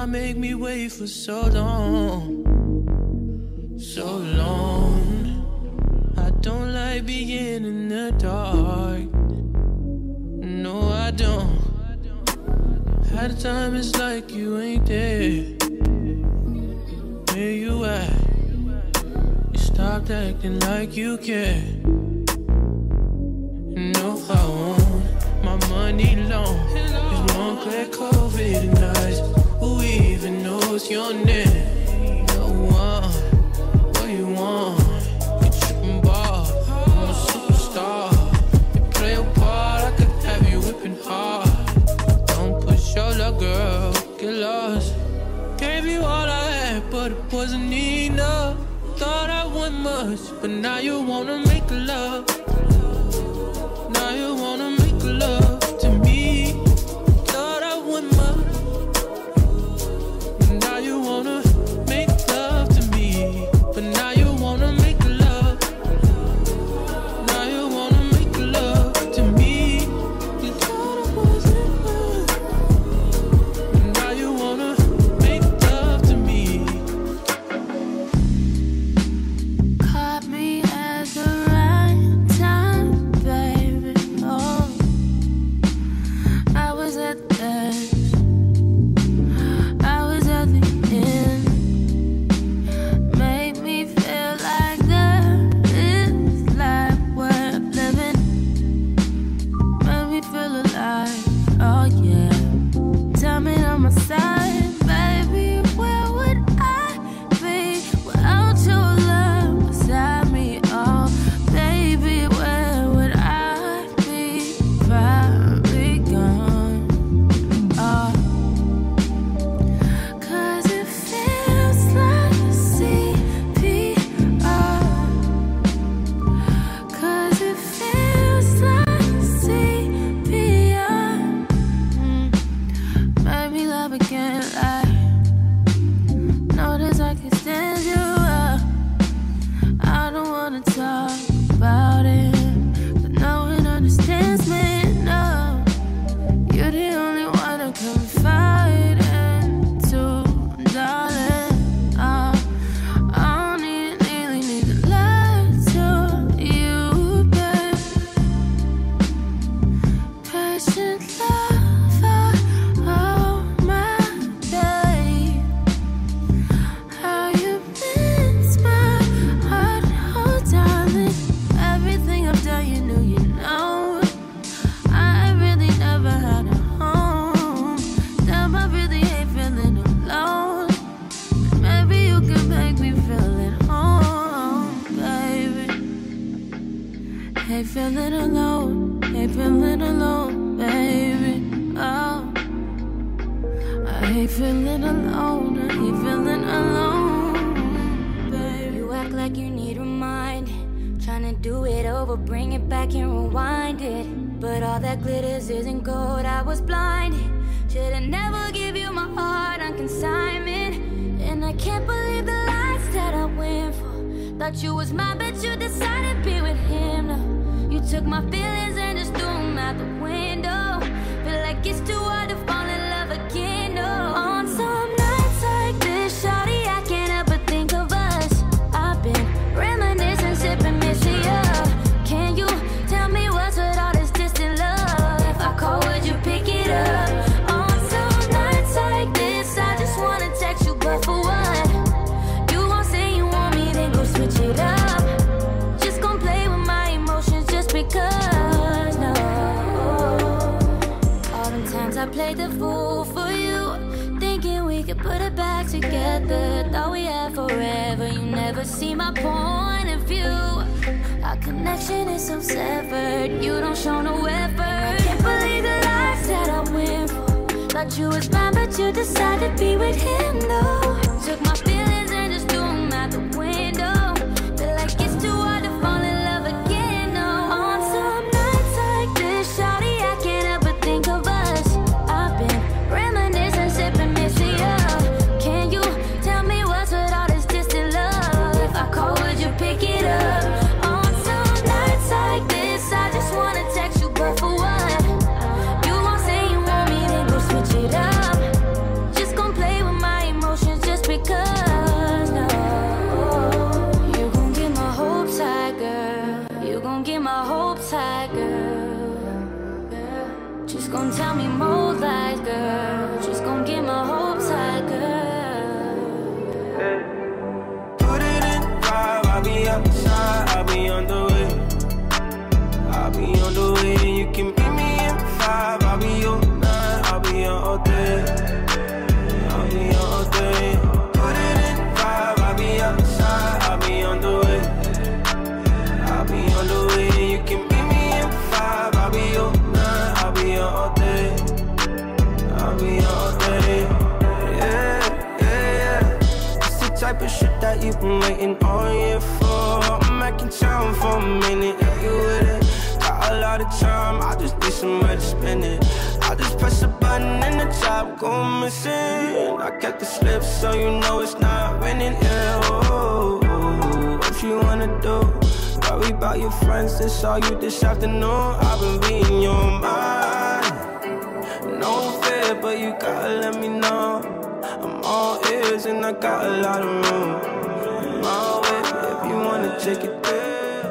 Why make me wait for so long? So long. I don't like being in the dark. No, I don't. At a time, it's like you ain't there. Where you at? You stopped acting like you care. No, I won't. My money long. It's one clear COVID night what's your name? No one, what you want? You tripping ball, I'm a superstar. You play a part, I could have you whipping hard. Don't push your luck, girl, get lost. Gave you all I had, but it wasn't enough. Thought I want much, but now you wanna make love. thought you was mine, but you decided to be with him. No, you took my feelings. put it back together. Thought we had forever. You never see my point of view. Our connection is so severed. You don't show no effort. I can't believe the lies that I went for. Thought you was mine, but you decided to be with him. No. I'm waiting on you for. I'm back in town for a minute. Are you with it? Got a lot of time, I just need somewhere to spend it. I just press a button and the top go missing. I kept the slip so you know it's not winning. Yeah, oh, what you wanna do? Worry about your friends, they saw you this afternoon. I've been reading your mind. No fear, but you gotta let me know. I'm all ears and I got a lot of room. All way if you wanna take it there.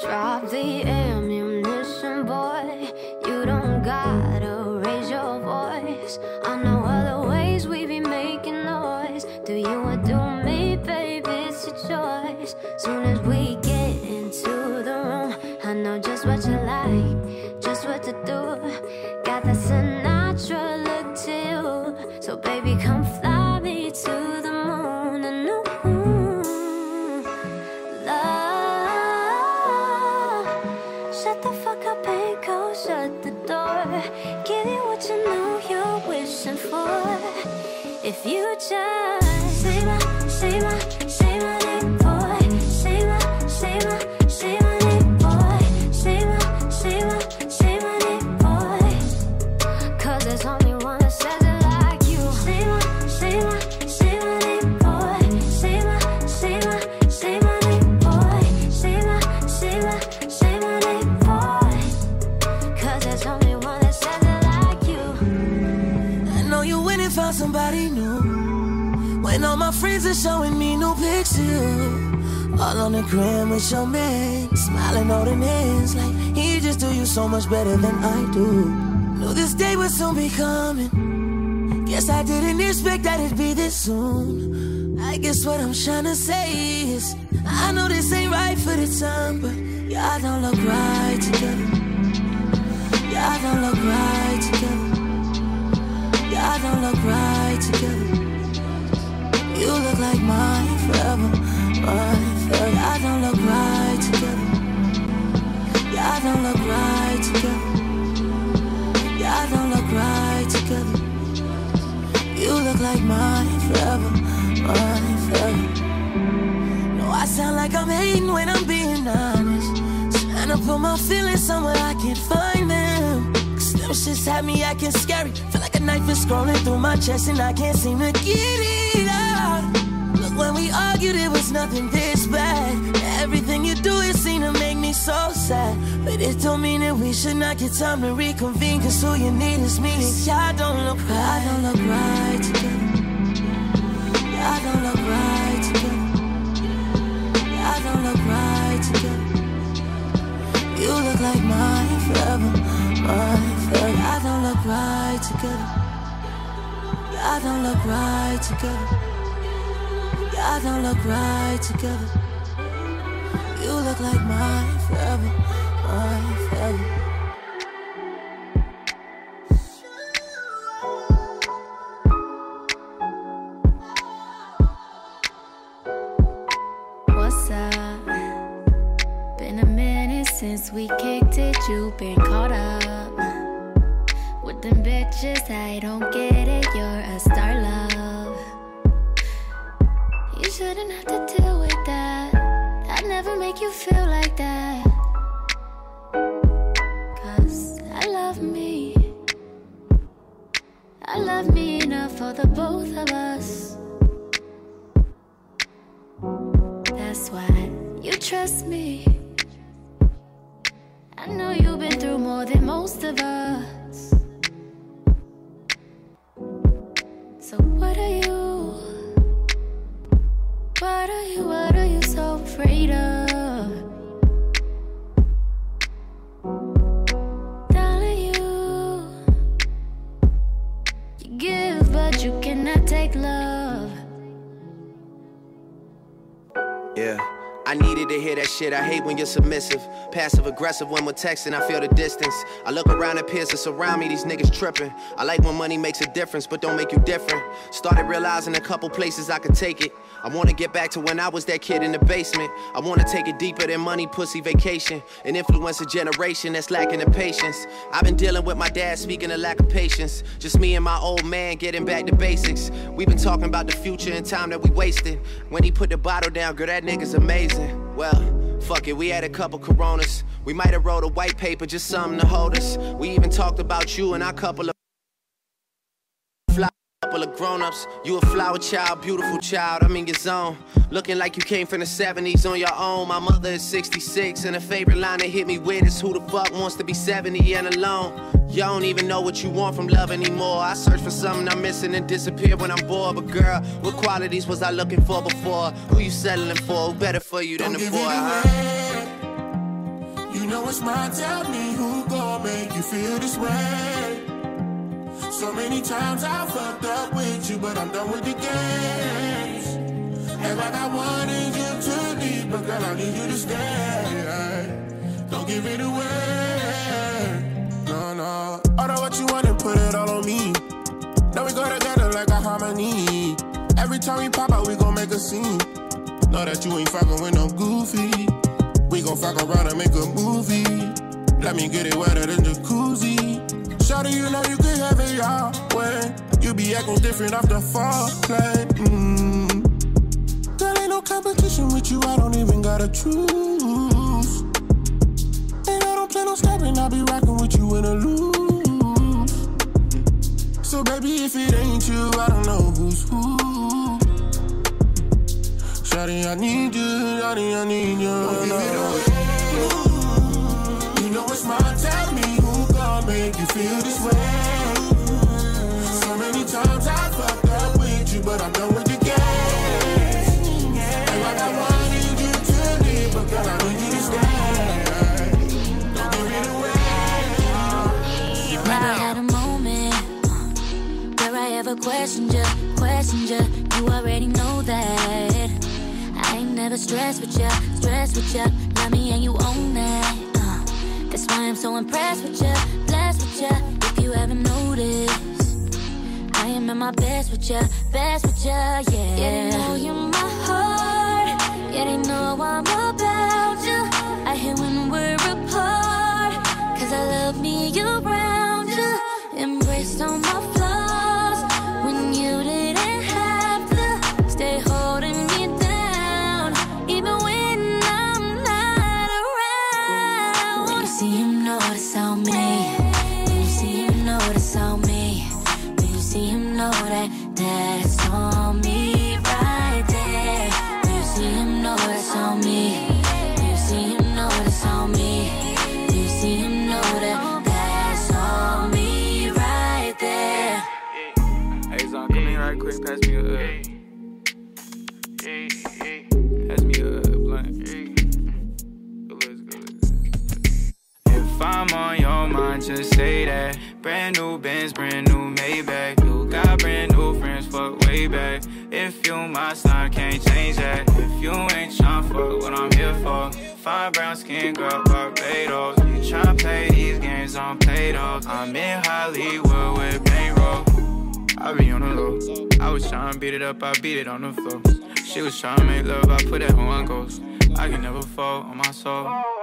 Drop the ammunition, boy. You don't gotta raise your voice. I know other ways we be making noise. Do you or do me, baby? It's your choice. Soon as we get into the room, I know just what you like, just what to do. If your man. Smiling holding hands like he just do you so much better than I do. Knew this day would soon be coming. Guess I didn't expect that it'd be this soon. I guess what I'm trying to say is I know this ain't right for the time, but y'all don't look right together. Y'all don't look right together. Y'all don't look right together. You look like mine forever, mine forever. Y'all don't look right together. Y'all don't look right together. Y'all don't look right together. You look like mine forever, mine forever. No, I sound like I'm hating when I'm being honest. Trying to put my feelings somewhere I can't find them. Cause them shits have me acting scary. Feel like a knife is scrolling through my chest and I can't seem to get it out. Look, when we argued, it was nothing so sad. But it don't mean that we should not get time to reconvene. Cause all you need is me. Y'all don't look right, don't look right together. Y'all don't look right together. Y'all don't look right together. You look like mine forever, mine forever. Y'all don't look right together. Y'all don't look right together. Y'all don't look right together. You look like mine forever, mine forever. What's up? Been a minute since we kicked it. You've been caught up with them bitches. I don't get the both of us. That's why you trust me. I know you've been through more than most of us. Shit. I hate when you're submissive. Passive aggressive when we're texting, I feel the distance. I look around at peers that surround me, these niggas tripping. I like when money makes a difference, but don't make you different. Started realizing a couple places I could take it. I wanna get back to when I was that kid in the basement. I wanna take it deeper than money, pussy, vacation. And influence a generation that's lacking the patience. I've been dealing with my dad speaking of lack of patience. Just me and my old man getting back to basics. We've been talking about the future and time that we wasted. When he put the bottle down, girl, that nigga's amazing. Well, fuck it, we had a couple coronas. We might have wrote a white paper, just something to hold us. We even talked about you and our couple of couple of grown-ups. You a flower child, beautiful child, I'm in your zone. Looking like you came from the 70s on your own. My mother is 66, and her favorite line that hit me with is who the fuck wants to be 70 and alone? You don't even know what you want from love anymore. I search for something I'm missing and disappear when I'm bored. But girl, what qualities was I looking for before? Who you settling for? Who better for you than Don't the boy? huh? You know it's mine, tell me who gon' make you feel this way. So many times I fucked up with you, but I'm done with the games. And like I wanted you to leave, but girl, I need you to stay. Don't give it away. No, no. Order what you want and put it all on me. Now we go together like a harmony. Every time we pop out, we gon' make a scene. Know that you ain't fucking with no goofy. We gon' fuck around and make a movie. Let me get it wetter than jacuzzi. Shawty, you know you can have it your way. You be acting different off the foreplay. Mm. There ain't no competition with you, I don't even gotta choose. And I don't plan on stopping, I'll be rocking with you in a loop. So baby, if it ain't you, I don't know who's who. Shawty, I need you, Shawty, I need you. Don't give it away. You know it's mine, tell me who gon' make you feel this way. So many times I fucked up with you, but I'm done with the. And like I wanted you to leave, but girl, I need you to stay. Don't give it away. Never had a moment where I ever questioned you, questioned you. You already know that. I ain't never stressed with you, stressed with you. Love me and you own that. Uh, that's why I'm so impressed with you, blessed with you. If you ever notice, I am at my best with you, best with you, yeah. Yeah, they know you're my heart. Yeah, they know I'm about you. I hate when we're apart. Cause I love me around you. Embrace all my flaws. Brand new Benz, brand new Maybach. You got brand new friends, fuck way back. If you my sign, can't change that. If you ain't tryna fuck what I'm here for. Fine brown skin girl, Barbados. You tryna play these games on Play-Doh. I'm in Hollywood with bankroll. I be on the low. I was tryna beat it up, I beat it on the floor. She was tryna make love, I put that hoe on ghost. I can never fall on my soul.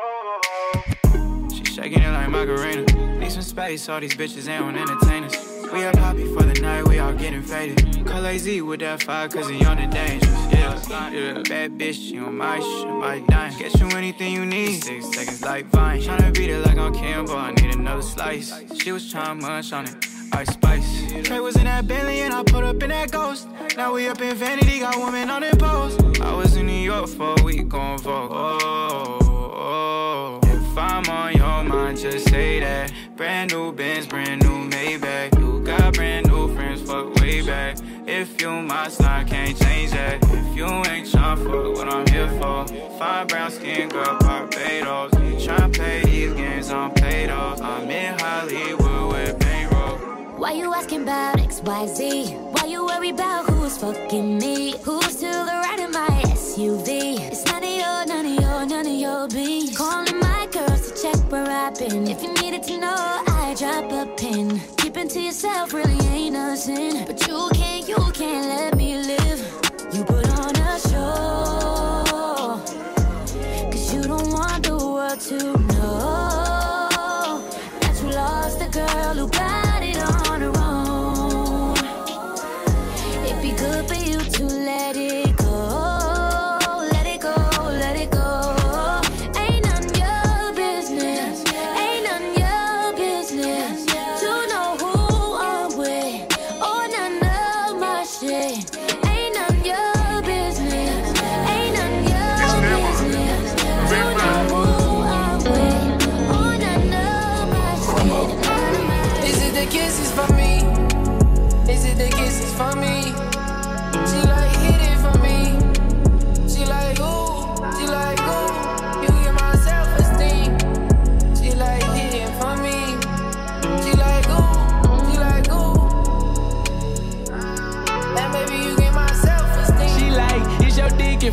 Shaking it like Macarena. Need some space, all these bitches ain't on entertainers. We up happy for the night, we all getting faded. Call AZ with that fire, cause he on the dangerous. Yeah, yeah. Bad bitch, she on my shit, my dime. Get you anything you need. Six seconds like Vine. Tryna beat it like on Kimbo, I need another slice. She was tryna munch on it. Ice spice. Trey was in that Bentley and I put up in that ghost. Now we up in vanity, got women on their post. I was in New York for a week on Vogue. Oh, oh, oh. If I'm on your mind, just say that. Brand new Benz, brand new Maybach. You got brand new friends, fuck way back. If you my sign, can't change that. If you ain't tryna fuck what I'm here for. Fine brown skin girl, Barbados. You tryna play these games on Play-Doh. I'm in Hollywood with payroll. Why you asking about XYZ? Why you worry about who's fucking me? Who's to the right of my SUV? It's none of your, none super rapping. If you needed to know, I drop a pin. Keeping to yourself really ain't nothing. But you can't, you can't let me live. You put on a show. Cause you don't want the world to know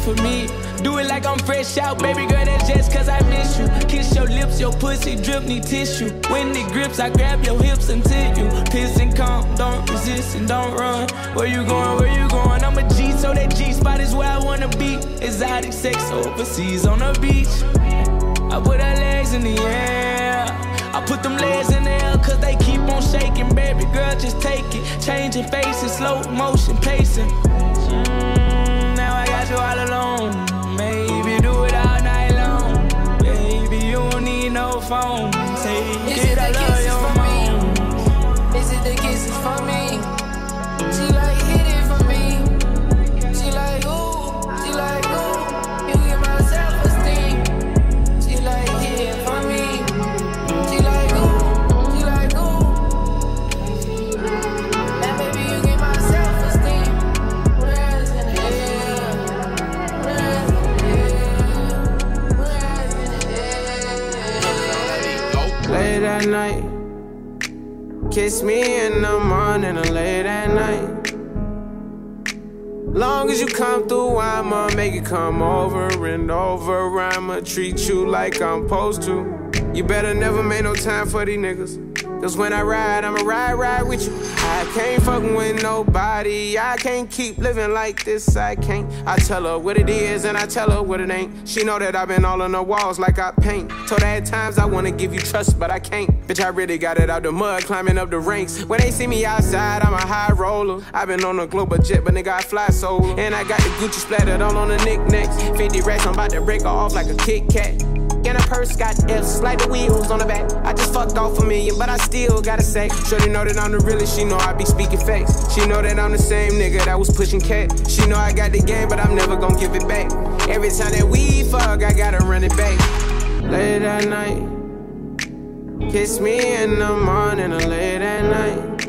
for me? Do it like I'm fresh out, baby girl, that's just cause I miss you. Kiss your lips, your pussy drip, need tissue. When it grips, I grab your hips until you piss and come. Don't resist and don't run. Where you going, where you going? I'm a G, so that G spot is where I wanna be. Exotic sex overseas on the beach. I put her legs in the air. I put them legs in the air cause they keep on shaking. Baby girl, just take it. Changing faces, slow motion pacing. Mm, all alone. Maybe do it all night long. Baby, you don't need no phone. Take it, I love kisses Kiss me in the morning or late at night. Long as you come through, I'ma make it come over and over. I'ma treat you like I'm supposed to. You better never make no time for these niggas. Cause when I ride, I'ma ride, ride with you. I can't fucking with nobody. I can't keep living like this. I can't. I tell her what it is and I tell her what it ain't. She know that I've been all on the walls like I paint. Told her at times I wanna give you trust, but I can't. Bitch, I really got it out the mud, climbing up the ranks. When they see me outside, I'm a high roller. I've been on a global jet, but nigga, I fly solo. And I got the Gucci splattered all on the knickknacks. 50 racks, I'm about to break her off like a Kit Kat. And a purse got F's, like the wheels on the back. I just fucked off a million, but I still gotta say. Shorty know that I'm the realest, she know I be speaking facts. She know that I'm the same nigga that was pushing cat. She know I got the game, but I'm never gonna give it back. Every time that we fuck, I gotta run it back. Late at night. Kiss me in the morning or late at night.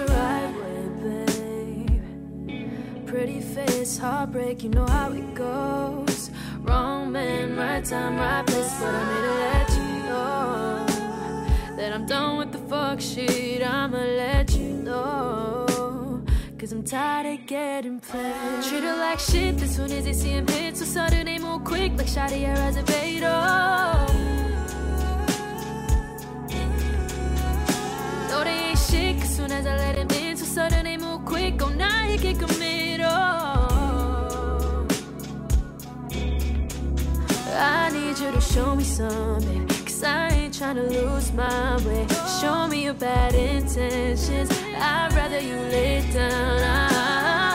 The right way, babe. Pretty face, heartbreak, you know how it goes. Wrong man, right time, right place, but I need to let you know that I'm done with the fuck shit. I'ma let you know. Cause I'm tired of getting played. Treat her like shit soon as they see him hit. So sudden they move quick like Shadi or Azevedo. Though they soon as I let him in, so sudden they move quick. Oh, now he can commit. Oh, I need you to show me something. Cause I ain't tryna lose my way. Show me your bad intentions. I'd rather you lay down. I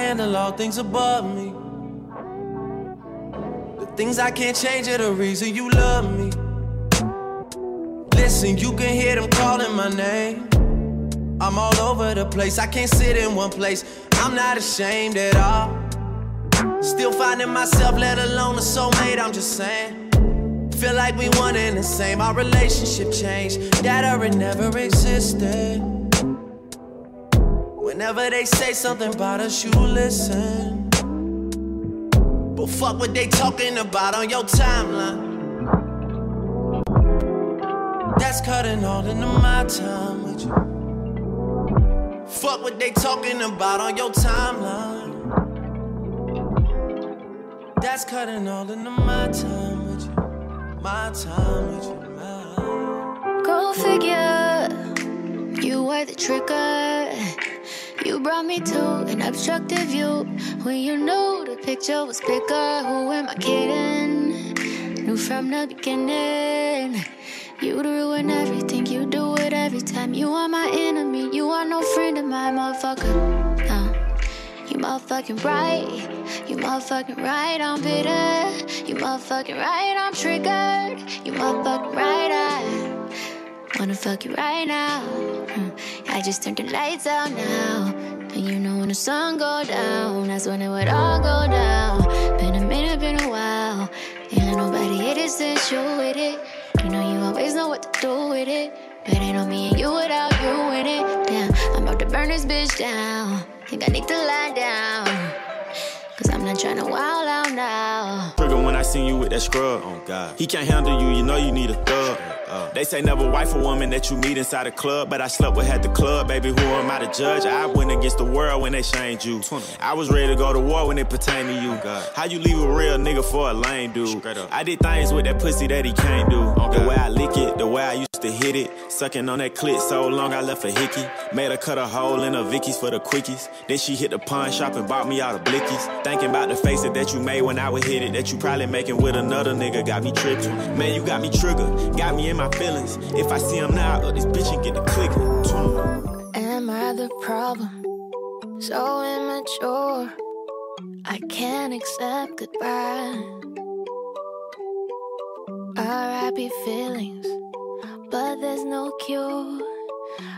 handle all things above me. The things I can't change are the reason you love me. Listen, you can hear them calling my name. I'm all over the place, I can't sit in one place. I'm not ashamed at all. Still finding myself, let alone a soulmate, I'm just saying. Feel like we one and the same, our relationship changed. That or it never existed. Whenever they say something about us, you listen. But fuck what they talking about on your timeline. That's cutting all into my time with you. Fuck what they talking about on your timeline. That's cutting all into my time with you. My time with you. Go figure, you were the trigger. You brought me to an obstructive view when you knew the picture was bigger. Who am I kidding? Knew from the beginning. You'd ruin everything, you do it every time. You are my enemy, you are no friend of mine, motherfucker. No. You motherfucking right, you motherfucking right, I'm bitter. You motherfucking right, I'm triggered. You motherfucking right, I wanna fuck you right now. Hmm. I just turned the lights out now. And you know when the sun go down, that's when it would all go down. Been a minute, been a while. Ain't nobody hit it since you with it. You know you always know what to do with it. But ain't on me and you without you with it. Damn, I'm about to burn this bitch down. Think I need to lie down. Cause I'm not trying to wild out now. Trigger when I seen you with that scrub. Oh God. He can't handle you, you know you need a thug. They say never wife a woman that you meet inside a club, but I slept with at the club, baby. Who am I to judge? I went against the world when they shamed you. I was ready to go to war when it pertained to you. How you leave a real nigga for a lame dude? I did things with that pussy that he can't do. The way I lick it, the way I used to hit it, sucking on that clit so long I left a hickey. Made her cut a hole in her Vickies for the quickies. Then she hit the pawn shop and bought me all the blickies. Thinking about the faces that you made when I would hit it, that you probably making with another nigga, got me tripping. Man, you got me triggered, got me in my feelings. If I see him now, uh, this bitch and get the clicking. Am I the problem? So immature. I can't accept goodbye. R.I.P. feelings, but there's no cure.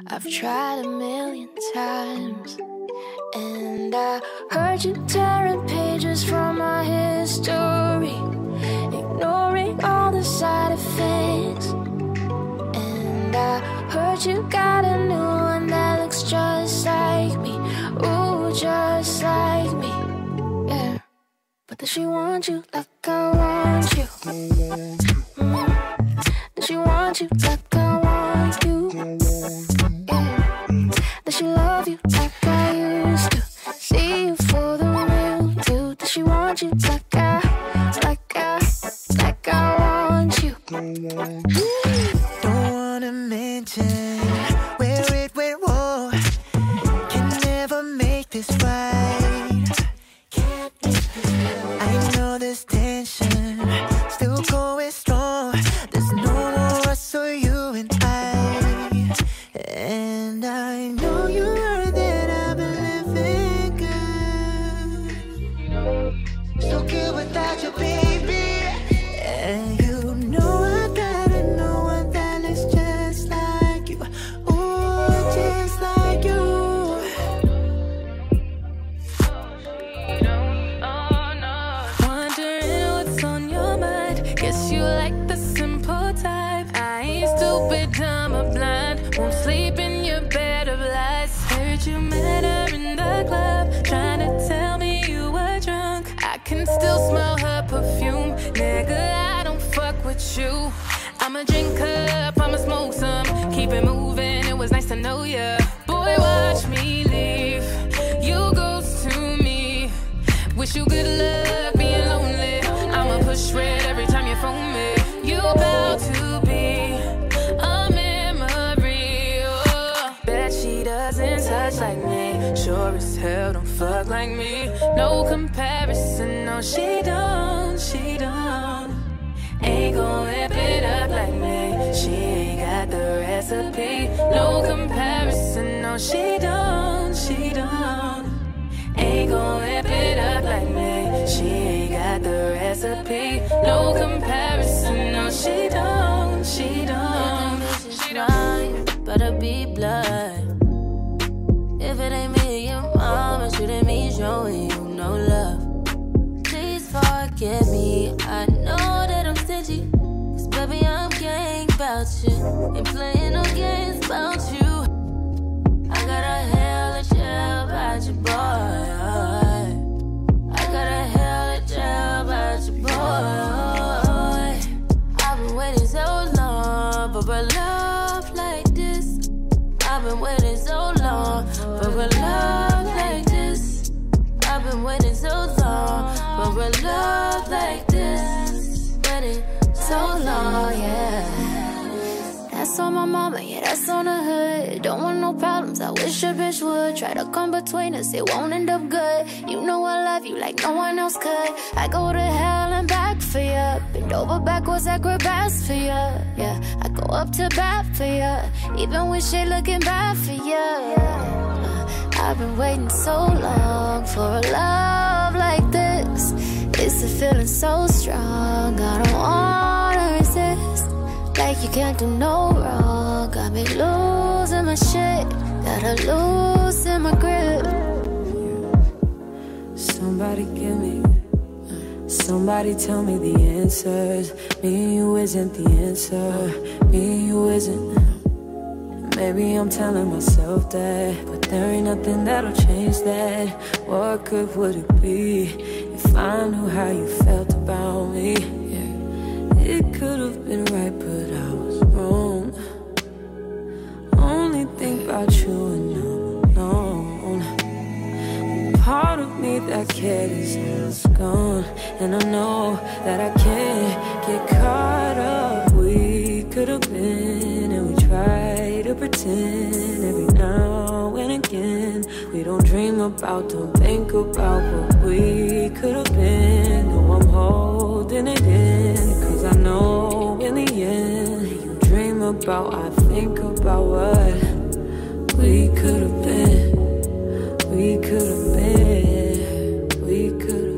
I've tried a million times. And I heard you tearing pages from my history, ignoring all the side effects. And I heard you got a new one that looks just like me, ooh, just like me, yeah. But does she want you like I want you? Mm. Does she want you like I want you? Yeah. Does she love you like I used to? See you for the real you. Does she want you like I, like I, like I want you? This right. The recipe. No comparison, no, she don't, she don't. ain't gon' whip it up like me. She ain't got the recipe. No comparison, no, she don't, you. Playing That's on my mama, yeah, that's on the hood. Don't want no problems, I wish a bitch would. Try to come between us, it won't end up good. You know I love you like no one else could. I go to hell and back for ya. Bend over backwards, acrobats for ya. Yeah, I go up to bat for ya. Even when shit looking bad for ya. Uh, I've been waiting so long for a love like this. It's a feeling so strong, you can't do no wrong. Got me losing my shit. Gotta loosen my grip. Somebody give me, somebody tell me the answers. Me and you isn't the answer. Me and you isn't. Maybe I'm telling myself that, but there ain't nothing that'll change that. What good would it be if I knew how you felt about me? About you and I'm alone. Part of me that cared is gone, and I know that I can't get caught up. We could have been, and we try to pretend every now and again. We don't dream about, don't think about what we could have been. No, I'm holding it in, cause I know in the end, you dream about, I think about what we could have been. We could have been, we could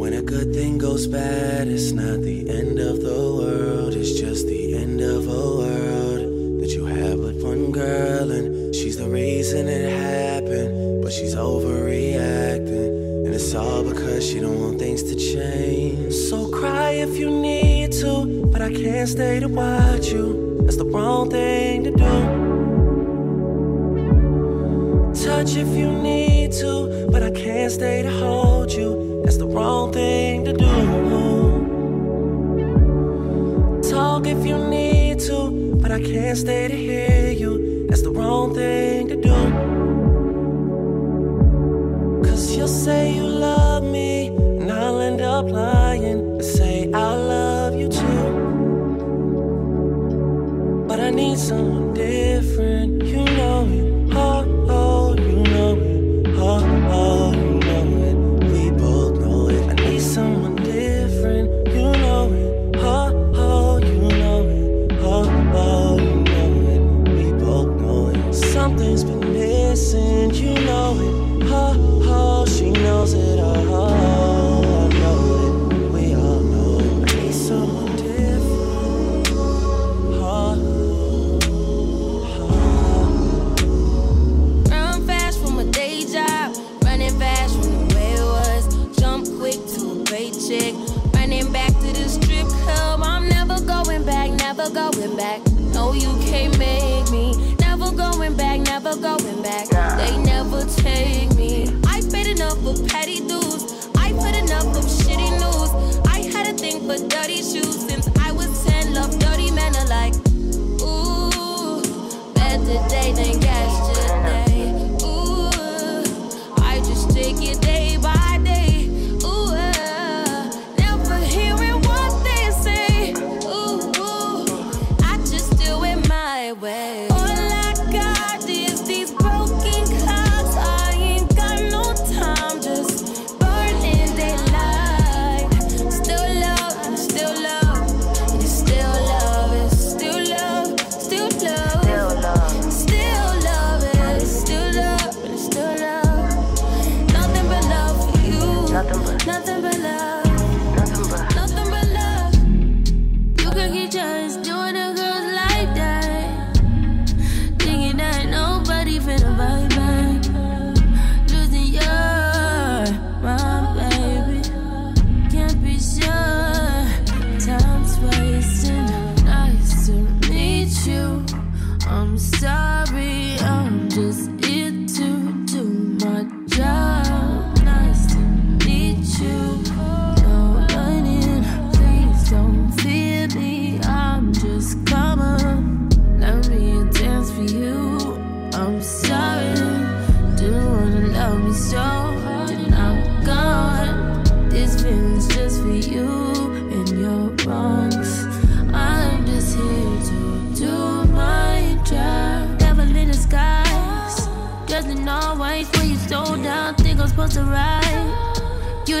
When a good thing goes bad, it's not the end of the world. It's just the end of a world that you have but one girl, and she's the reason it happened. But she's overreacting, and it's all because she don't want things to change. So cry if you need to, but I can't stay to watch you. That's the wrong thing to do. Touch if you need to, but I can't stay to hold you. That's the wrong thing to do. Talk if you need to, but I can't stay to hear you. That's the wrong thing to do. Cause you'll say never going back. No, you can't make me. Never going back, never going back. They never take me. I paid enough for petty dues. I put enough of shitty news. I had a thing for dirty shoes since I was 10. Love dirty men alike. Ooh, better day than cash.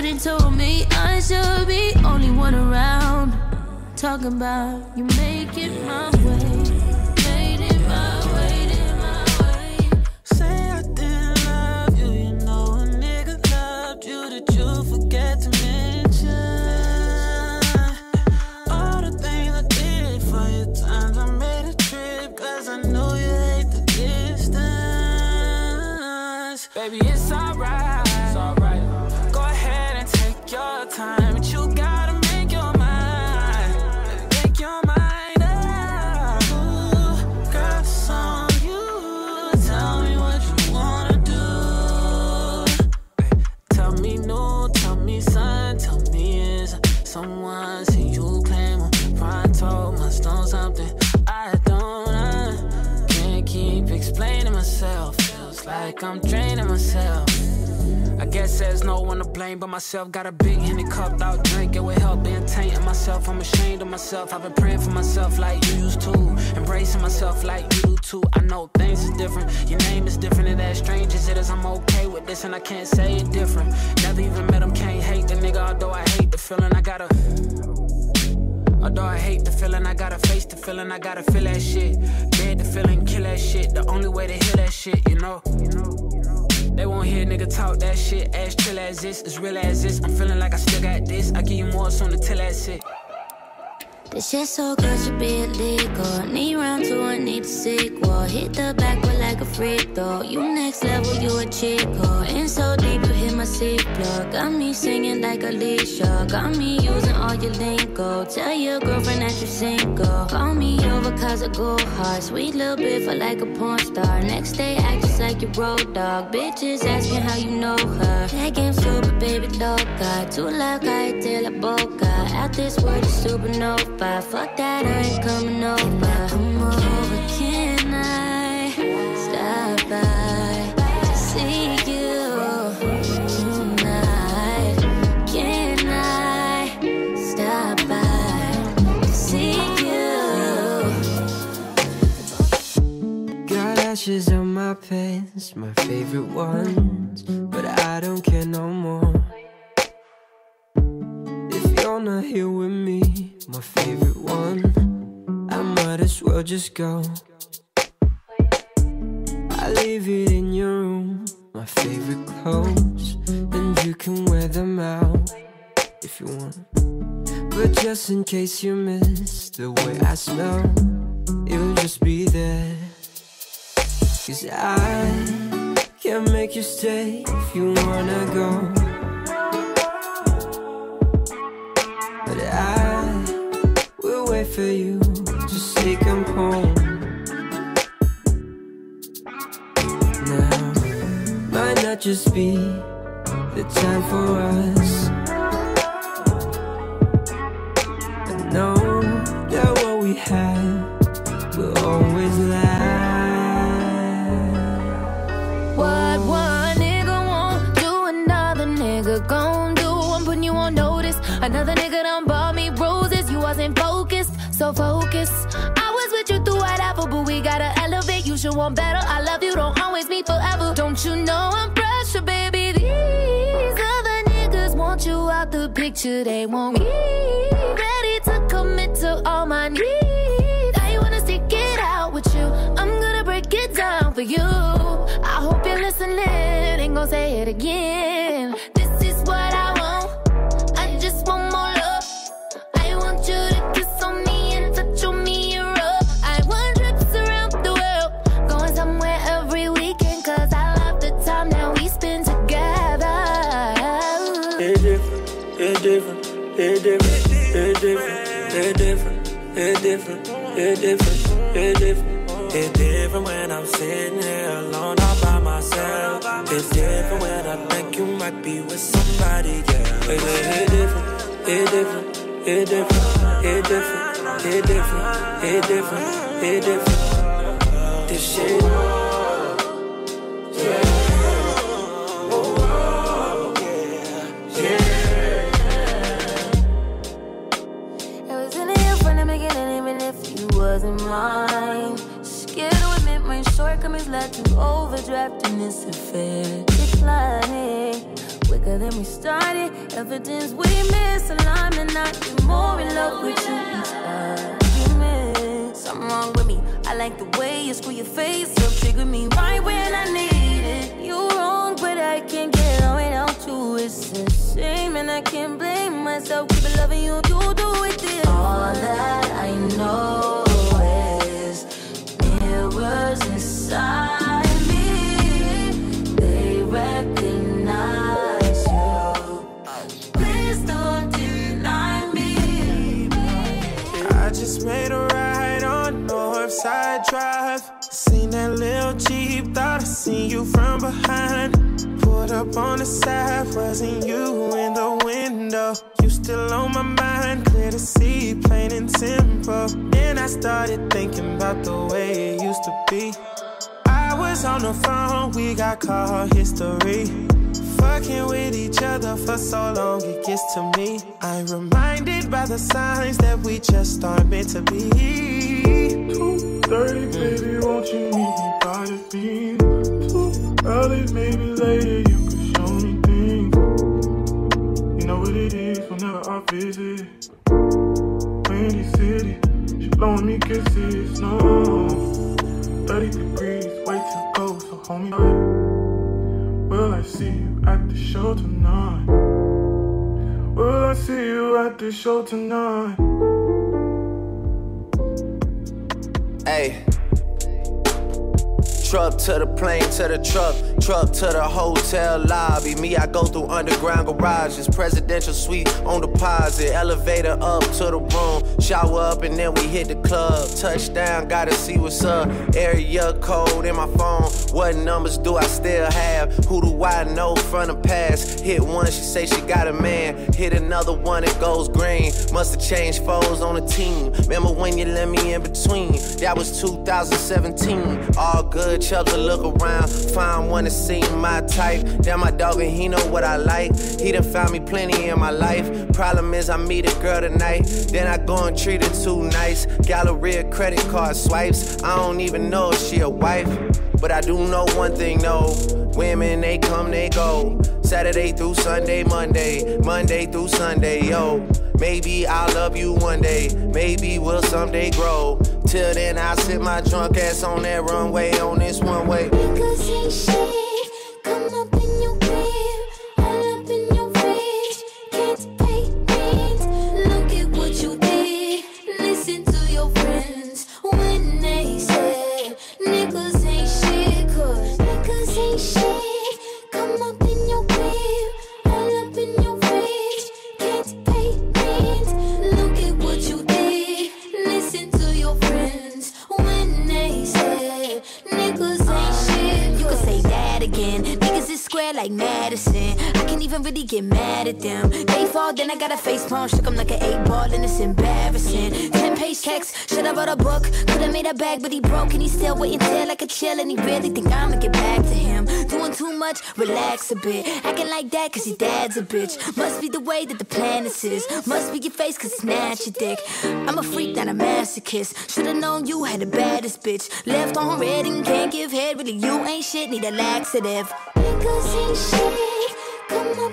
You told me I should be only one around. Talking about you make it my way. Like I'm draining myself. I guess there's no one to blame but myself. Got a big Henny cup out drink, it would help being tainting myself. I'm ashamed of myself. I've been praying for myself like you used to. Embracing myself like you do too. I know things is different. Your name is different and as strange as it is, I'm okay with this and I can't say it different. Never even met him, can't hate the nigga, although I hate the feeling. I gotta. Although I hate the feeling, I gotta face the feeling, I gotta feel that shit. Dead the feeling, kill that shit. The only way to heal that shit, you know. They won't hear nigga talk that shit. As chill as this, as real as this. I'm feeling like I still got this. I give you more soon to tell that shit. This shit so good should be illegal. Need round two, I need a sequel. Hit the backward like a freak though. You next level, you a chico. In so deep, you hit my seat plug. Got me singing like Alicia. Got me using all your lingo. Tell your girlfriend that you single. Call me over cause I go hard. Sweet little bit for like a porn star. Next day, act just like your road dog. Bitches asking how you know her. That game super, baby, loca. Too loud, I tell la boca. Out this world, is supernova. Fuck that, I ain't coming over. Come over, can I stop by to see you tonight? Can I stop by to see you? Got ashes on my pants, my favorite ones, but I don't care no more. If you're not here as just go. I leave it in your room, my favorite clothes, and you can wear them out if you want. But just in case you miss the way I smell, it'll just be there. Cause I can't make you stay if you wanna go. But I will wait for you not just be the time for us. I know that what we have will always last. What one nigga won't do, another nigga gon' do. I'm putting you on notice. Another nigga done bought me roses. You wasn't focused, so focus. I was with you through whatever, but we gotta elevate. You should want better. I love you, don't always be forever. Don't you know I'm baby? These other niggas want you out the picture. They want me ready to commit to all my needs. I wanna stick it out with you. I'm gonna break it down for you. I hope you're listening. Ain't gonna say it again. It's different, it's different. It's different when I'm sitting here alone all by myself. It's different when I think you might be with somebody, yeah. It's, it's different, it's different, it's different, it's different, it's different, it's different, it's different. This shit. To overdraft in this affair. Declining. than we started. Evidence we miss alignment, not be more in love with you each argument. Something wrong with me. I like the way you screw your face up, trigger me right when I need it. You wrong, but I can't get on without you. It's a shame, and I can't blame myself. Keep loving you, you do it. This. All that I know is mirrors inside Drive. Seen that little Jeep, thought I seen you from behind. Pulled up on the side, wasn't you in the window? You still on my mind, clear to see, plain and simple. Then I started thinking about the way it used to be. I was on the phone, we got call history. Fucking with each other for so long, it gets to me. I'm reminded by the signs that we just aren't meant to be. 2.30, baby, won't you meet me by the beam? Too early, maybe later, you can show me things. You know what it is whenever I visit. Windy City, she blowing me kisses, no. 30 degrees, way too cold, so homie, will I see you at the show tonight? Will I see you at the show tonight? Hey. Truck to the plane to the truck, truck to the hotel lobby. Me, I go through underground garages, presidential suite on deposit, elevator up to the room, shower up and then we hit the club. Touchdown, gotta see what's up. Area code in my phone. What numbers do I still have? Who do I know from the past? Hit one, she say she got a man. Hit another one, it goes green. Must have changed foes on the team. Remember when you let me in between? That was 2017. All good, Chubbs to look around. Find one that seem my type. Damn, my dog, and he know what I like. He done found me plenty in my life. Problem is, I meet a girl tonight. Then I go and treat her too nice. Galleria credit card swipes. I don't even know if she a wife. But I do know one thing, no. Women, they come, they go. Saturday through Sunday, Monday, Monday through Sunday, yo. Maybe I'll love you one day, maybe we'll someday grow. Till then, I'll sit my drunk ass on that runway on this one way. Niggas ain't shit. Really get mad at them. They fall, then I got a face palm. Shook 'em like an eight ball, and it's embarrassing. Ten page checks, should have wrote a book. Could've made a bag, but he broke, and he still waiting till like a chill. And he really think I'ma get back to him. Doing too much, relax a bit. Acting like that, cause your dad's a bitch. Must be the way that the planet is. Must be your face, cause snatch your dick. I'm a freak, not a masochist. Should've known you had the baddest bitch. Left on red and can't give head. Really, you ain't shit, need a laxative. Niggas ain't shit. Come up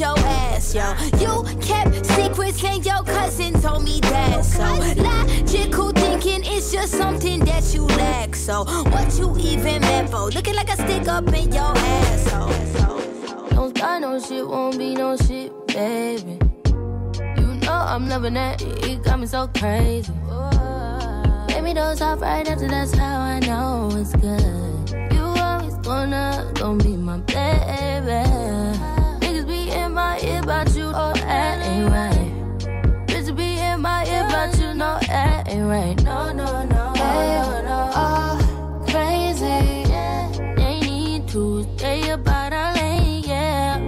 your ass, yo. You kept secrets and your cousin told me that. So logical thinking is just something that you lack. So what you even meant for? Looking like a stick up in your asshole. Don't start no shit, won't be no shit, baby. You know I'm loving that, it got me so crazy. Baby, those off right after, that's how I know it's good. You always wanna, gon' be my baby. Ear about you, oh, that ain't right. Bitches be in my ear about you, no, that ain't right. No, no, no, no, no. Oh, crazy. Yeah, they need to stay about our lane, yeah.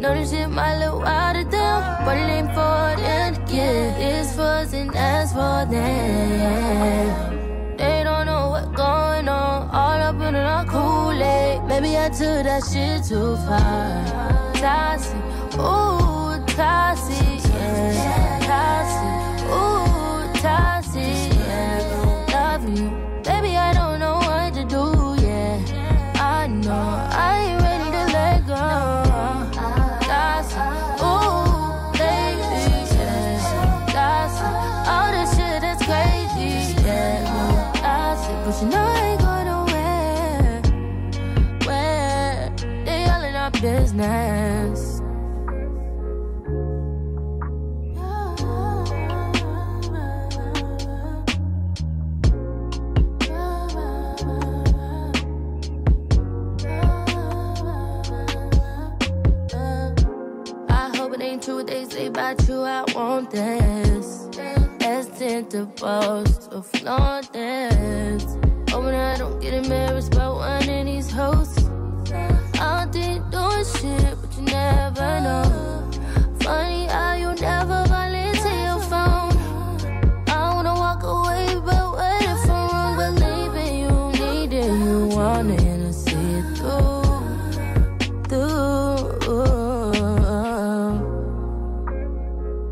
this shit might look wild to them, but it ain't for them to get. It's for us and that's for them. They don't know what's going on, all up in our Kool-Aid. Maybe I took that shit too far. Toxic, ooh, toxic, yeah. Toxic, ooh, toxic, yeah. Love you, baby, I don't know what to do, yeah. I know business. I hope it ain't true what they say about you. I want this. Boast or flaunt this. Hoping I don't get embarrassed by one of these hosts. Never know. Funny how you never volunteer your phone. I wanna walk away, but what if I'm wrong? Believing you need it, you want it, and see it through, through.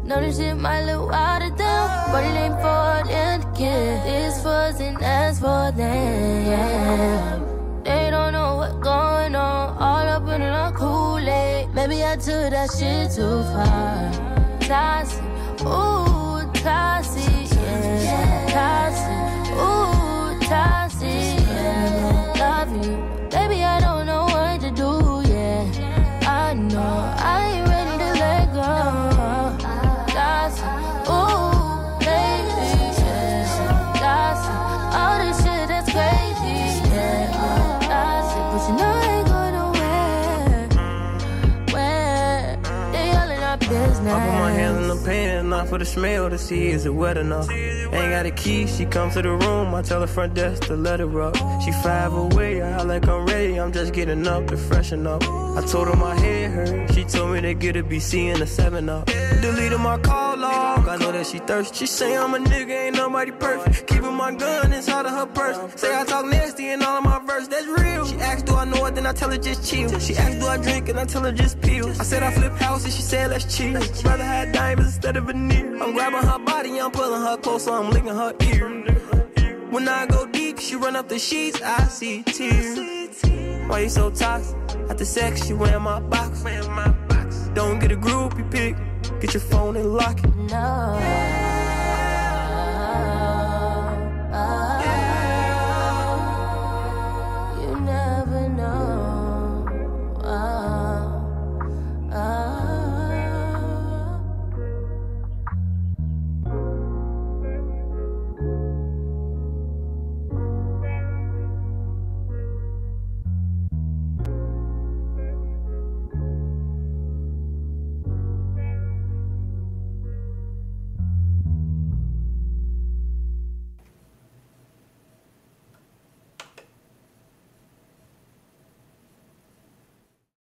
Know this shit might look wild to them, but it ain't for them to get. Us and that's for them. Took that shit too far. Toxic, ooh, toxic, yeah. Toxic, ooh, toxic, yeah. Love you, pan, not for the smell to see is it wet enough. Ain't got a key, she comes to the room. I tell the front desk to let her up. She five away, I like I'm ready. I'm just getting up to freshen up. I told her my head hurt. She told me to get a BC and a 7 up. Deleted my call I know that she thirsty. She say I'm a nigga, ain't nobody perfect. Keeping my gun inside of her purse. Say I talk nasty in all of my verse, that's real. She asked, do I know it? Then I tell her just chill. She asked, do I drink? And I tell her just peel. I said I flip houses, she said let's chill. Rather have diamonds instead of veneer. I'm grabbing her body, I'm pulling her closer, I'm licking her ear. When I go deep, she run up the sheets, I see tears. Why you so toxic? After sex, you wear my box. Don't get a groupie pick, Get your phone and lock it. No.